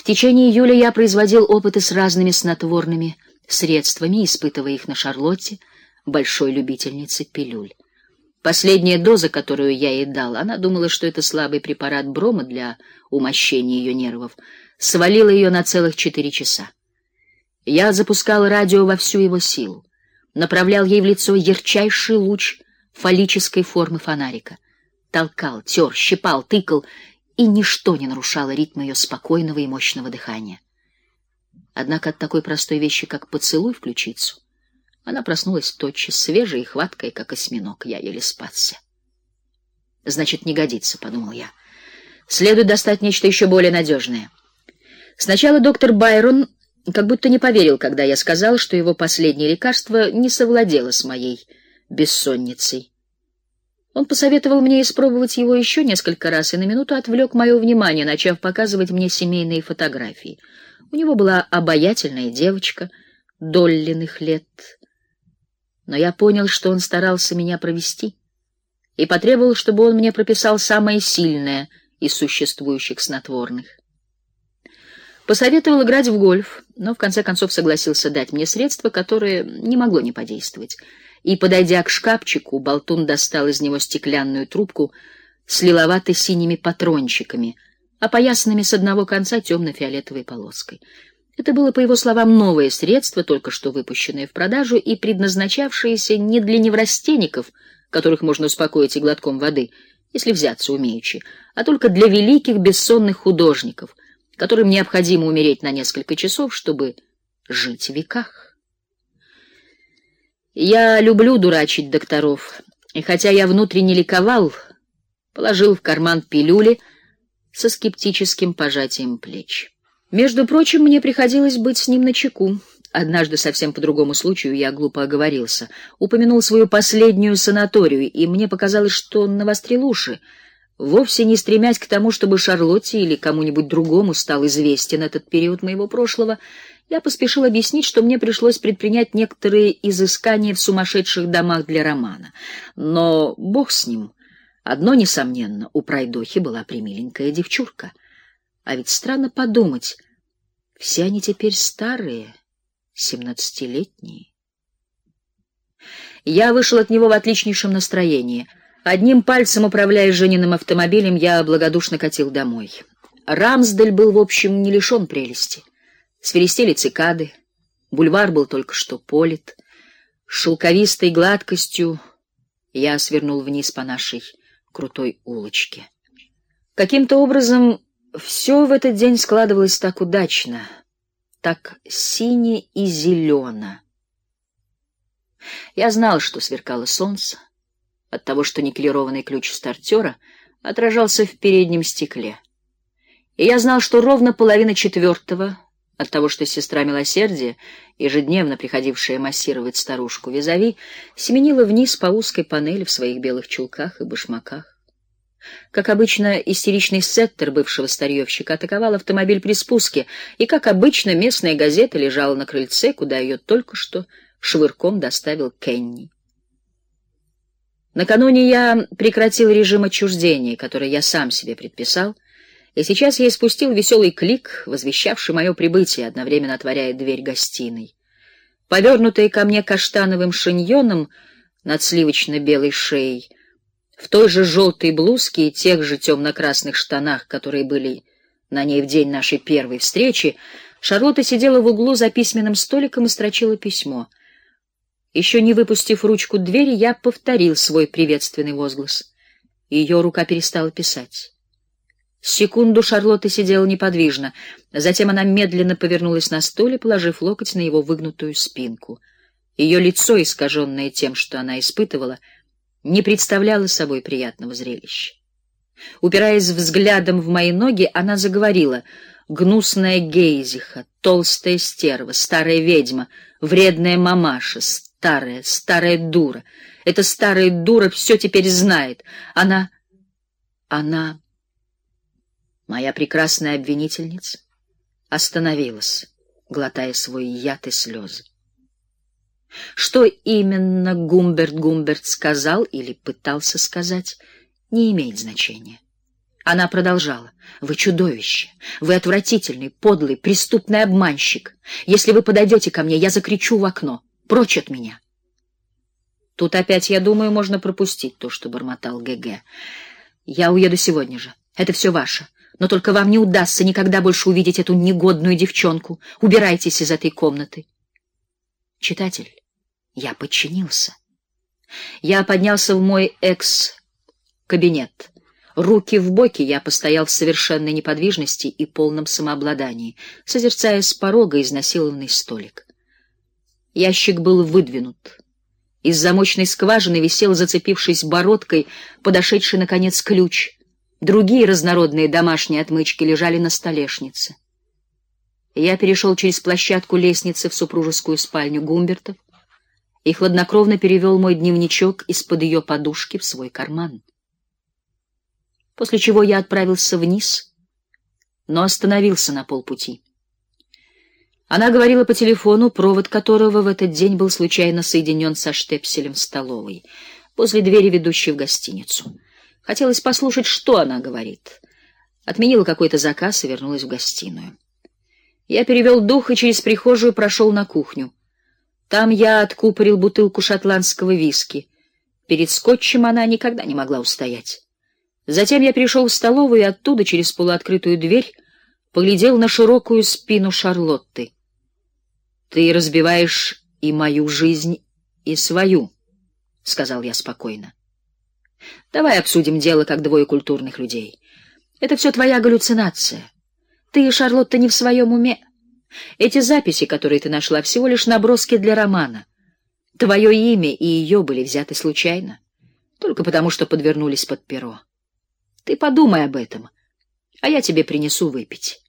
В течение июля я производил опыты с разными снотворными средствами, испытывая их на Шарлотте, большой любительнице пилюль. Последняя доза, которую я ей дал, она думала, что это слабый препарат брома для умощения ее нервов, свалила ее на целых четыре часа. Я запускал радио во всю его силу, направлял ей в лицо ярчайший луч фаллической формы фонарика, толкал, тер, щипал, тыкал, и ничто не нарушало ритм ее спокойного и мощного дыхания. Однако от такой простой вещи, как поцелуй в ключицу, она проснулась тотчас, свежая и хваткая, как осьминог. Я еле спасся. Значит, не годится, подумал я. Следует достать нечто еще более надежное. Сначала доктор Байрон как будто не поверил, когда я сказал, что его последнее лекарство не совладело с моей бессонницей. Он посоветовал мне испробовать его еще несколько раз и на минуту отвлек мое внимание, начав показывать мне семейные фотографии. У него была обаятельная девочка Доллиных лет, но я понял, что он старался меня провести и потребовал, чтобы он мне прописал самое сильное из существующих снотворных. Посоветовал играть в гольф, но в конце концов согласился дать мне средство, которое не могло не подействовать. И подойдя к шкафчику, болтун достал из него стеклянную трубку с лиловато-синими патрончиками, опоясанными с одного конца темно-фиолетовой полоской. Это было, по его словам, новое средство, только что выпущенное в продажу и предназначавшееся не для неврастенников, которых можно успокоить и глотком воды, если взяться умеючи, а только для великих бессонных художников, которым необходимо умереть на несколько часов, чтобы жить в веках. Я люблю дурачить докторов, и хотя я внутренне ликовал, положил в карман пилюли со скептическим пожатием плеч. Между прочим, мне приходилось быть с ним на чеку. Однажды совсем по другому случаю я глупо оговорился, упомянул свою последнюю санаторию, и мне показалось, что он навострил уши, вовсе не стремясь к тому, чтобы Шарлотте или кому-нибудь другому стал известен этот период моего прошлого. Я поспешил объяснить, что мне пришлось предпринять некоторые изыскания в сумасшедших домах для романа. Но бог с ним. Одно несомненно, у пройдохи была примиленькая девчурка. А ведь странно подумать, все они теперь старые, семнадцатилетние. Я вышел от него в отличнейшем настроении. Одним пальцем управляя Жениным автомобилем, я благодушно катил домой. Рамсдель был, в общем, не лишен прелести. Свиристели цикады, бульвар был только что полит, шелковистой гладкостью я свернул вниз по нашей крутой улочке. Каким-то образом все в этот день складывалось так удачно, так сине и зелено. Я знал, что сверкало солнце, от того, что никелированный ключ стартера отражался в переднем стекле. И я знал, что ровно половина четвертого, от того, что сестра милосердия, ежедневно приходившая массировать старушку Визави, семенила вниз по узкой панели в своих белых чулках и башмаках. Как обычно, истеричный сеттер бывшего старьевщика атаковал автомобиль при спуске, и как обычно, местная газета лежала на крыльце, куда ее только что швырком доставил Кенни. Накануне я прекратил режим отчуждения, который я сам себе предписал, и сейчас я испустил веселый клик, возвещавший мое прибытие, одновременно отворяя дверь гостиной. Повернутая ко мне каштановым шиньоном над сливочно-белой шеей, в той же желтой блузке и тех же темно-красных штанах, которые были на ней в день нашей первой встречи, Шарлотта сидела в углу за письменным столиком и строчила письмо. Еще не выпустив ручку двери, я повторил свой приветственный возглас. Ее рука перестала писать. Секунду Шарлотта сидела неподвижно, затем она медленно повернулась на стуле, положив локоть на его выгнутую спинку. Ее лицо, искаженное тем, что она испытывала, — не представляла собой приятного зрелища. Упираясь взглядом в мои ноги, она заговорила: "Гнусная Гейзиха, толстая стерва, старая ведьма, вредная мамаша, старая, старая дура. Эта старая дура все теперь знает. Она она моя прекрасная обвинительница остановилась, глотая свой яд и слезы. Что именно Гумберт Гумберт сказал или пытался сказать, не имеет значения. Она продолжала. «Вы чудовище! Вы отвратительный, подлый, преступный обманщик! Если вы подойдете ко мне, я закричу в окно. Прочь от меня!» Тут опять, я думаю, можно пропустить то, что бормотал ГГ. «Я уеду сегодня же. Это все ваше. Но только вам не удастся никогда больше увидеть эту негодную девчонку. Убирайтесь из этой комнаты». Читатель, я подчинился. Я поднялся в мой экс-кабинет. Руки в боки я постоял в совершенной неподвижности и полном самообладании, созерцая с порога изнасилованный столик. Ящик был выдвинут. Из замочной скважины висел, зацепившись бородкой, подошедший наконец ключ. Другие разнородные домашние отмычки лежали на столешнице. Я перешел через площадку лестницы в супружескую спальню Гумбертов и хладнокровно перевел мой дневничок из-под ее подушки в свой карман после чего я отправился вниз, но остановился на полпути. Она говорила по телефону, провод которого в этот день был случайно соединен со штепселем столовой, возле двери, ведущей в гостиницу. Хотелось послушать, что она говорит. Отменила какой-то заказ и вернулась в гостиную. Я перевел дух и через прихожую прошел на кухню. Там я откупорил бутылку шотландского виски. Перед скотчем она никогда не могла устоять. Затем я пришел в столовую и оттуда через полуоткрытую дверь поглядел на широкую спину Шарлотты. Ты разбиваешь и мою жизнь, и свою, сказал я спокойно. Давай обсудим дело как двое культурных людей. Это все твоя галлюцинация. Ты, и Шарлотта, не в своем уме. Эти записи, которые ты нашла, всего лишь наброски для романа. Твое имя и ее были взяты случайно, только потому, что подвернулись под перо. Ты подумай об этом, а я тебе принесу выпить.